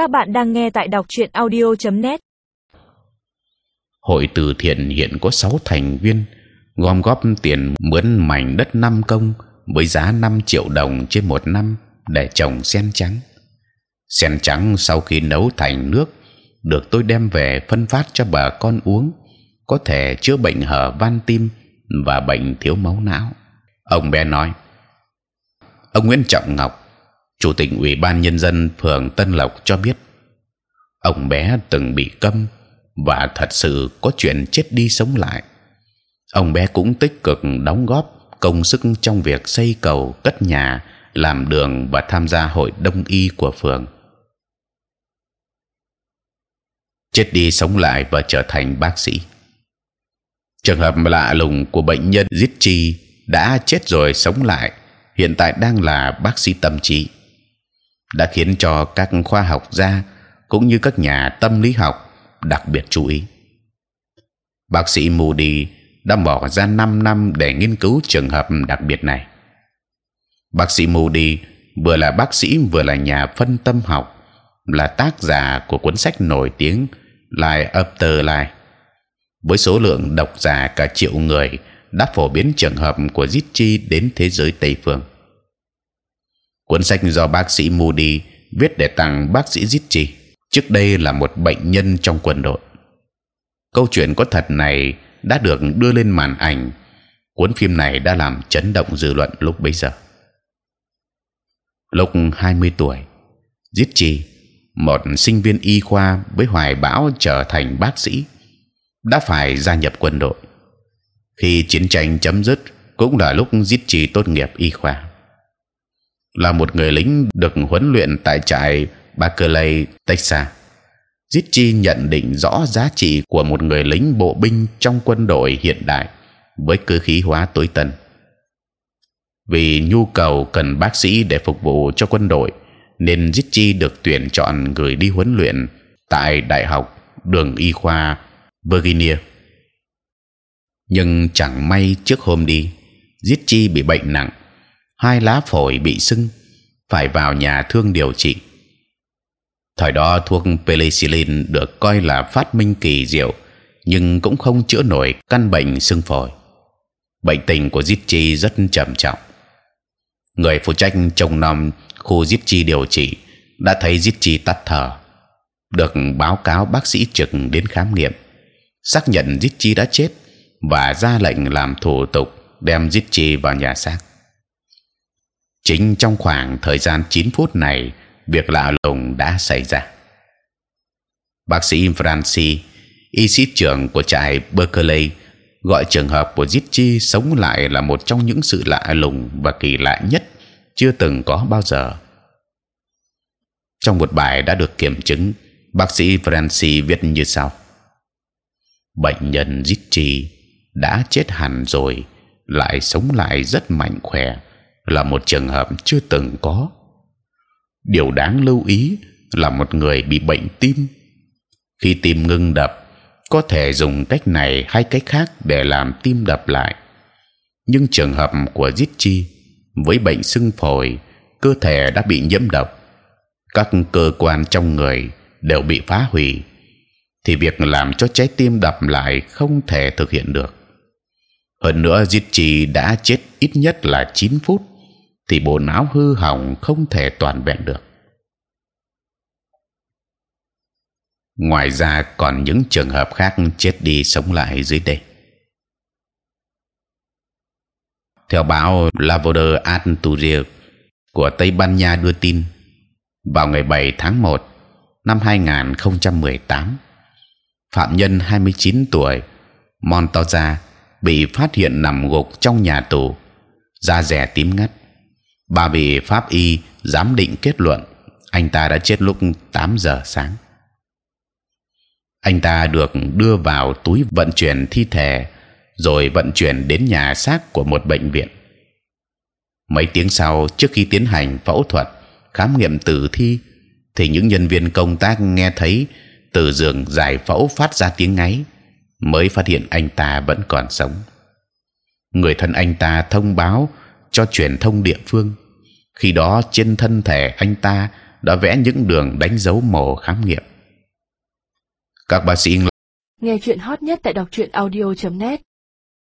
Các bạn đang nghe tại đọc truyện audio.net. Hội từ thiện hiện có 6 thành viên gom góp tiền mướn mảnh đất năm công với giá 5 triệu đồng trên một năm để trồng sen trắng. Sen trắng sau khi nấu thành nước được tôi đem về phân phát cho bà con uống, có thể chữa bệnh hở van tim và bệnh thiếu máu não. Ông bé nói. Ông Nguyễn Trọng Ngọc, chủ tịch ủy ban nhân dân phường Tân Lộc cho biết, ông bé từng bị câm và thật sự có chuyện chết đi sống lại. Ông bé cũng tích cực đóng góp công sức trong việc xây cầu, cất nhà, làm đường và tham gia hội đông y của phường. Chết đi sống lại và trở thành bác sĩ. Trường hợp lạ lùng của bệnh nhân giết chi đã chết rồi sống lại, hiện tại đang là bác sĩ tâm trí, đã khiến cho các khoa học gia cũng như các nhà tâm lý học đặc biệt chú ý. Bác sĩ Moody đã bỏ ra 5 năm để nghiên cứu trường hợp đặc biệt này. Bác sĩ Moody vừa là bác sĩ vừa là nhà phân tâm học, là tác giả của cuốn sách nổi tiếng Life After Life. Với số lượng độc giả cả triệu người đã phổ biến trường hợp của Zitchi đến thế giới Tây phương. Cuốn sách do bác sĩ Moody viết để tặng bác sĩ Zitchi trước đây là một bệnh nhân trong quân đội. Câu chuyện có thật này đã được đưa lên màn ảnh. Cuốn phim này đã làm chấn động dư luận lúc bấy giờ. Lúc 20 tuổi, Zitchi, một sinh viên y khoa với hoài bão trở thành bác sĩ, đã phải gia nhập quân đội khi chiến tranh chấm dứt cũng là lúc giết tốt nghiệp y khoa là một người lính được huấn luyện tại trại Berkeley, Texas. Zitchi nhận định rõ giá trị của một người lính bộ binh trong quân đội hiện đại với cơ khí hóa tối tân. Vì nhu cầu cần bác sĩ để phục vụ cho quân đội, nên Zitchi được tuyển chọn gửi đi huấn luyện tại Đại học Đường Y khoa Virginia nhưng chẳng may trước hôm đi giết bị bệnh nặng hai lá phổi bị sưng, phải vào nhà thương điều trị. Thời đó thuốc penicillin được coi là phát minh kỳ diệu, nhưng cũng không chữa nổi căn bệnh sưng phổi. Bệnh tình của giết chi rất trầm trọng. Người phụ trách trông nom khu giết chi điều trị đã thấy giết chi tắt thở, được báo cáo bác sĩ trực đến khám nghiệm, xác nhận giết chi đã chết và ra lệnh làm thủ tục đem giết chi vào nhà xác. Chính trong khoảng thời gian 9 phút này, việc lạ lùng đã xảy ra. Bác sĩ Francis, y sĩ trưởng của trại Berkeley, gọi trường hợp của giết chi sống lại là một trong những sự lạ lùng và kỳ lạ nhất chưa từng có bao giờ. Trong một bài đã được kiểm chứng, bác sĩ Francis viết như sau: bệnh nhân giết chi đã chết hẳn rồi lại sống lại rất mạnh khỏe là một trường hợp chưa từng có. Điều đáng lưu ý là một người bị bệnh tim khi tim ngưng đập có thể dùng cách này hay cách khác để làm tim đập lại. Nhưng trường hợp của Zitchi với bệnh sưng phổi, cơ thể đã bị nhiễm độc, các cơ quan trong người đều bị phá hủy, thì việc làm cho trái tim đập lại không thể thực hiện được hơn nữa giết trì đã chết ít nhất là 9 phút thì bộ não hư hỏng không thể toàn vẹn được ngoài ra còn những trường hợp khác chết đi sống lại dưới đây theo báo La Voix của Tây Ban Nha đưa tin vào ngày 7 tháng 1 năm 2018 phạm nhân 29 tuổi Montoya bị phát hiện nằm gục trong nhà tù, da rẻ tím ngắt. Bà bị pháp y giám định kết luận anh ta đã chết lúc 8 giờ sáng. Anh ta được đưa vào túi vận chuyển thi thể, rồi vận chuyển đến nhà xác của một bệnh viện. Mấy tiếng sau, trước khi tiến hành phẫu thuật khám nghiệm tử thi, thì những nhân viên công tác nghe thấy từ giường giải phẫu phát ra tiếng ngáy mới phát hiện anh ta vẫn còn sống. Người thân anh ta thông báo cho truyền thông địa phương. Khi đó trên thân thể anh ta đã vẽ những đường đánh dấu mổ khám nghiệm. Các bác sĩ nghe chuyện hot nhất tại đọc truyện audio .net.